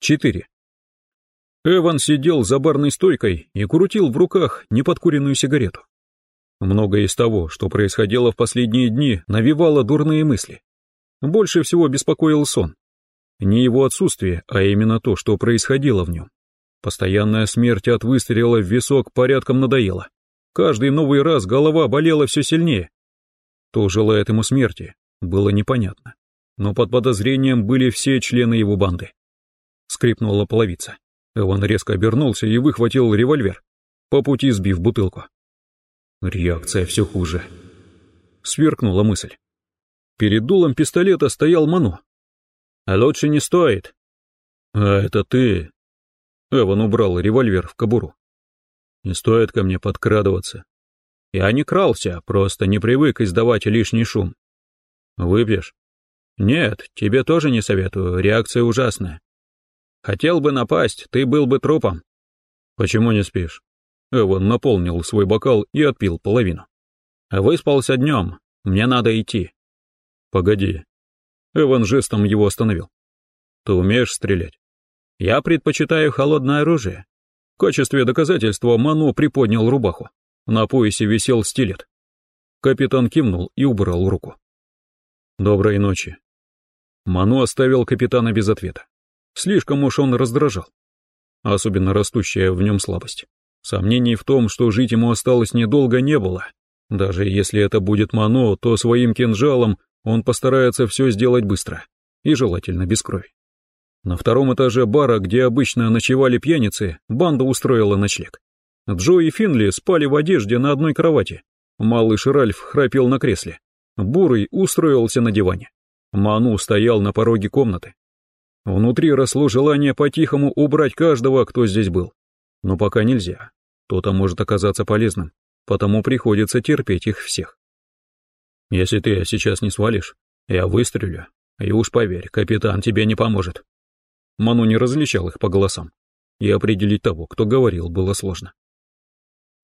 4. Эван сидел за барной стойкой и крутил в руках неподкуренную сигарету. Многое из того, что происходило в последние дни, навевало дурные мысли. Больше всего беспокоил сон. Не его отсутствие, а именно то, что происходило в нем. Постоянная смерть от выстрела в висок порядком надоела. Каждый новый раз голова болела все сильнее. Кто желает ему смерти, было непонятно. Но под подозрением были все члены его банды. Скрипнула половица. Эван резко обернулся и выхватил револьвер, по пути сбив бутылку. Реакция все хуже. Сверкнула мысль. Перед дулом пистолета стоял Ману. «А лучше не стоит». «А это ты?» Эван убрал револьвер в кобуру. «Не стоит ко мне подкрадываться. Я не крался, просто не привык издавать лишний шум. Выпьешь?» «Нет, тебе тоже не советую, реакция ужасная. Хотел бы напасть, ты был бы трупом». «Почему не спишь?» Эван наполнил свой бокал и отпил половину. «Выспался днем, мне надо идти». «Погоди». Эван жестом его остановил. «Ты умеешь стрелять?» «Я предпочитаю холодное оружие». В качестве доказательства Ману приподнял рубаху. На поясе висел стилет. Капитан кивнул и убрал руку. «Доброй ночи». Ману оставил капитана без ответа. Слишком уж он раздражал. Особенно растущая в нем слабость. Сомнений в том, что жить ему осталось недолго, не было. Даже если это будет Мано, то своим кинжалом он постарается все сделать быстро. И желательно без крови. На втором этаже бара, где обычно ночевали пьяницы, банда устроила ночлег. Джо и Финли спали в одежде на одной кровати. Малыш Ральф храпел на кресле. Бурый устроился на диване. Ману стоял на пороге комнаты. Внутри росло желание по-тихому убрать каждого, кто здесь был. Но пока нельзя. То-то может оказаться полезным, потому приходится терпеть их всех. Если ты сейчас не свалишь, я выстрелю, и уж поверь, капитан тебе не поможет. Ману не различал их по голосам, и определить того, кто говорил, было сложно.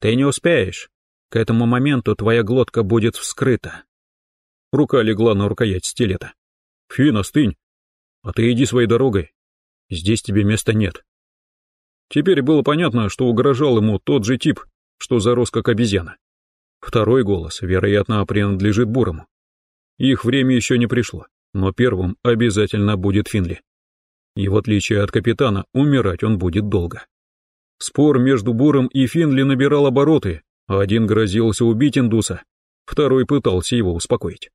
Ты не успеешь. К этому моменту твоя глотка будет вскрыта. Рука легла на рукоять стилета. Фин, остынь. А ты иди своей дорогой. Здесь тебе места нет. Теперь было понятно, что угрожал ему тот же тип, что зарос как обезьяна. Второй голос, вероятно, принадлежит Бурому. Их время еще не пришло, но первым обязательно будет Финли. И в отличие от капитана, умирать он будет долго. Спор между Буром и Финли набирал обороты, один грозился убить индуса, второй пытался его успокоить.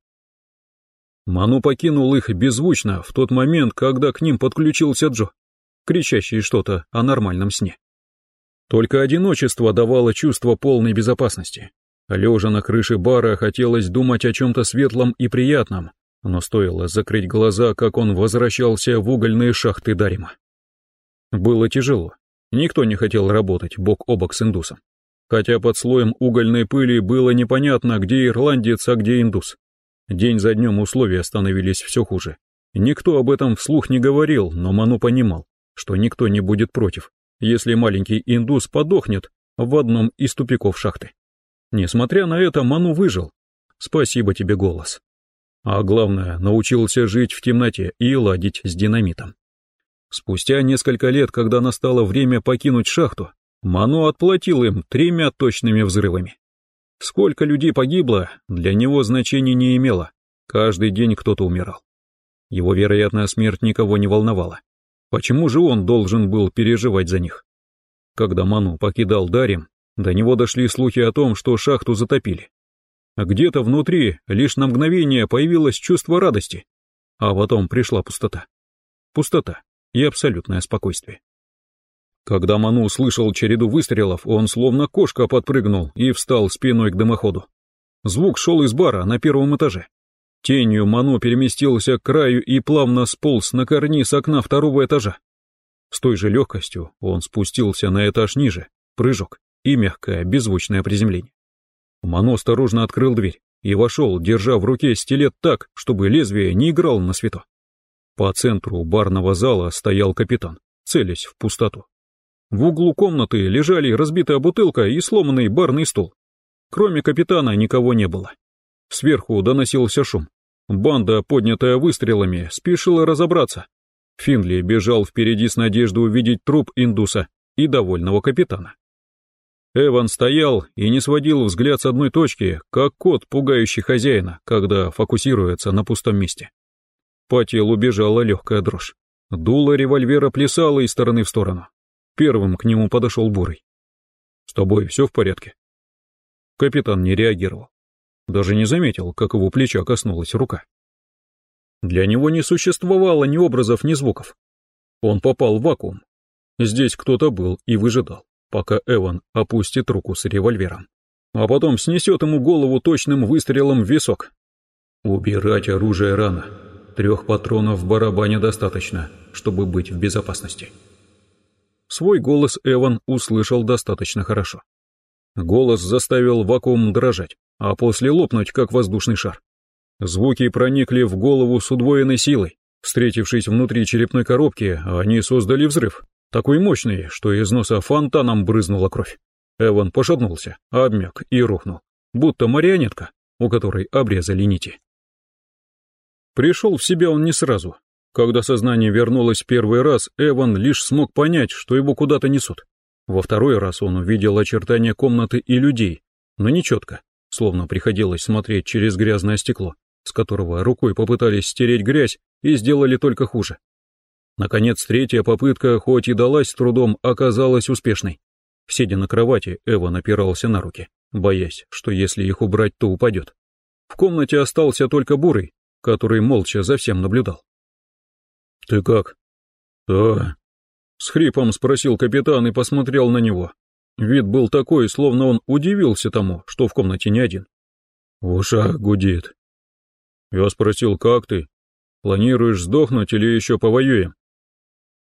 Ману покинул их беззвучно в тот момент, когда к ним подключился Джо кричащие что-то о нормальном сне. Только одиночество давало чувство полной безопасности. Лежа на крыше бара, хотелось думать о чем-то светлом и приятном, но стоило закрыть глаза, как он возвращался в угольные шахты Дарима. Было тяжело. Никто не хотел работать бок о бок с индусом. Хотя под слоем угольной пыли было непонятно, где ирландец, а где индус. День за днем условия становились все хуже. Никто об этом вслух не говорил, но Ману понимал что никто не будет против, если маленький индус подохнет в одном из тупиков шахты. Несмотря на это, Ману выжил. Спасибо тебе, голос. А главное, научился жить в темноте и ладить с динамитом. Спустя несколько лет, когда настало время покинуть шахту, Ману отплатил им тремя точными взрывами. Сколько людей погибло, для него значения не имело. Каждый день кто-то умирал. Его вероятная смерть никого не волновала. Почему же он должен был переживать за них? Когда Ману покидал Дарим, до него дошли слухи о том, что шахту затопили. Где-то внутри лишь на мгновение появилось чувство радости, а потом пришла пустота. Пустота и абсолютное спокойствие. Когда Ману услышал череду выстрелов, он словно кошка подпрыгнул и встал спиной к дымоходу. Звук шел из бара на первом этаже. Тенью Мано переместился к краю и плавно сполз на карниз окна второго этажа. С той же легкостью он спустился на этаж ниже, прыжок и мягкое беззвучное приземление. Мано осторожно открыл дверь и вошел, держа в руке стилет так, чтобы лезвие не играло на свету. По центру барного зала стоял капитан, целясь в пустоту. В углу комнаты лежали разбитая бутылка и сломанный барный стул. Кроме капитана никого не было. Сверху доносился шум. Банда, поднятая выстрелами, спешила разобраться. Финли бежал впереди с надеждой увидеть труп индуса и довольного капитана. Эван стоял и не сводил взгляд с одной точки, как кот, пугающий хозяина, когда фокусируется на пустом месте. По телу бежала легкая дрожь. Дуло револьвера плясало из стороны в сторону. Первым к нему подошел Бурый. «С тобой все в порядке?» Капитан не реагировал. Даже не заметил, как его плеча коснулась рука. Для него не существовало ни образов, ни звуков. Он попал в вакуум. Здесь кто-то был и выжидал, пока Эван опустит руку с револьвером. А потом снесет ему голову точным выстрелом в висок. «Убирать оружие рано. Трех патронов в барабане достаточно, чтобы быть в безопасности». Свой голос Эван услышал достаточно хорошо. Голос заставил вакуум дрожать, а после лопнуть, как воздушный шар. Звуки проникли в голову с удвоенной силой. Встретившись внутри черепной коробки, они создали взрыв, такой мощный, что из носа фонтаном брызнула кровь. Эван пошатнулся, обмяк и рухнул, будто марионетка, у которой обрезали нити. Пришел в себя он не сразу. Когда сознание вернулось первый раз, Эван лишь смог понять, что его куда-то несут. Во второй раз он увидел очертания комнаты и людей, но не четко, словно приходилось смотреть через грязное стекло с которого рукой попытались стереть грязь и сделали только хуже. Наконец, третья попытка, хоть и далась трудом, оказалась успешной. Сидя на кровати, Эва напирался на руки, боясь, что если их убрать, то упадет. В комнате остался только Бурый, который молча за всем наблюдал. «Ты как?» «Да». С хрипом спросил капитан и посмотрел на него. Вид был такой, словно он удивился тому, что в комнате не один. В ушах гудит. Я спросил, как ты? Планируешь сдохнуть или еще повоюем?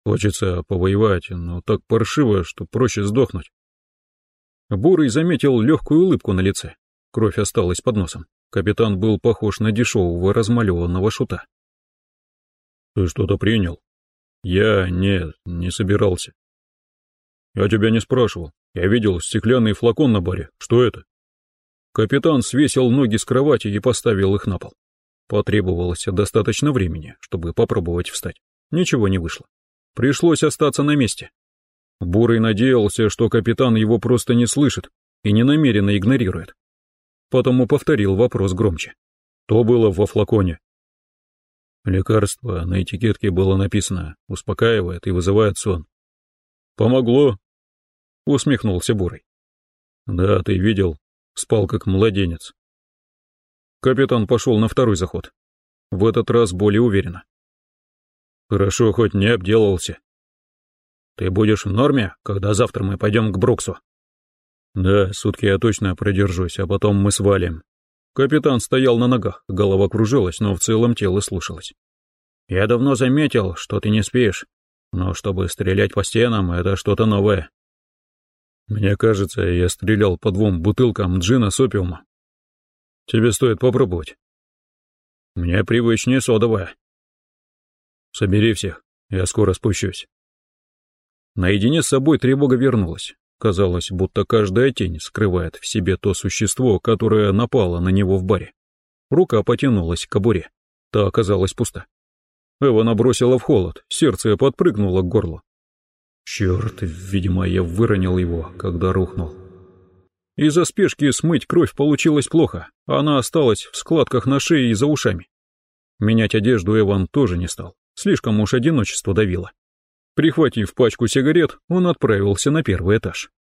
Хочется повоевать, но так паршиво, что проще сдохнуть. Бурый заметил легкую улыбку на лице. Кровь осталась под носом. Капитан был похож на дешевого размалеванного шута. «Ты что-то принял?» «Я... нет, не собирался». «Я тебя не спрашивал. Я видел стеклянный флакон на баре. Что это?» Капитан свесил ноги с кровати и поставил их на пол. Потребовалось достаточно времени, чтобы попробовать встать. Ничего не вышло. Пришлось остаться на месте. Бурый надеялся, что капитан его просто не слышит и не намеренно игнорирует. Потому повторил вопрос громче. То было во флаконе. Лекарство на этикетке было написано, успокаивает и вызывает сон. «Помогло?» — усмехнулся Бурый. «Да, ты видел, спал как младенец. Капитан пошел на второй заход. В этот раз более уверенно. Хорошо, хоть не обделался. Ты будешь в норме, когда завтра мы пойдем к Бруксу? Да, сутки я точно продержусь, а потом мы свалим. Капитан стоял на ногах, голова кружилась, но в целом тело слушалось. Я давно заметил, что ты не спишь, но чтобы стрелять по стенам, это что-то новое. Мне кажется, я стрелял по двум бутылкам джина с опиума. Тебе стоит попробовать. Мне привычнее содовая. Собери всех, я скоро спущусь. Наедине с собой тревога вернулась. Казалось, будто каждая тень скрывает в себе то существо, которое напало на него в баре. Рука потянулась к кобуре. Та оказалась пуста. Эва набросила в холод, сердце подпрыгнуло к горлу. Черт, видимо, я выронил его, когда рухнул. Из-за спешки смыть кровь получилось плохо, она осталась в складках на шее и за ушами. Менять одежду Эван тоже не стал, слишком уж одиночество давило. Прихватив пачку сигарет, он отправился на первый этаж.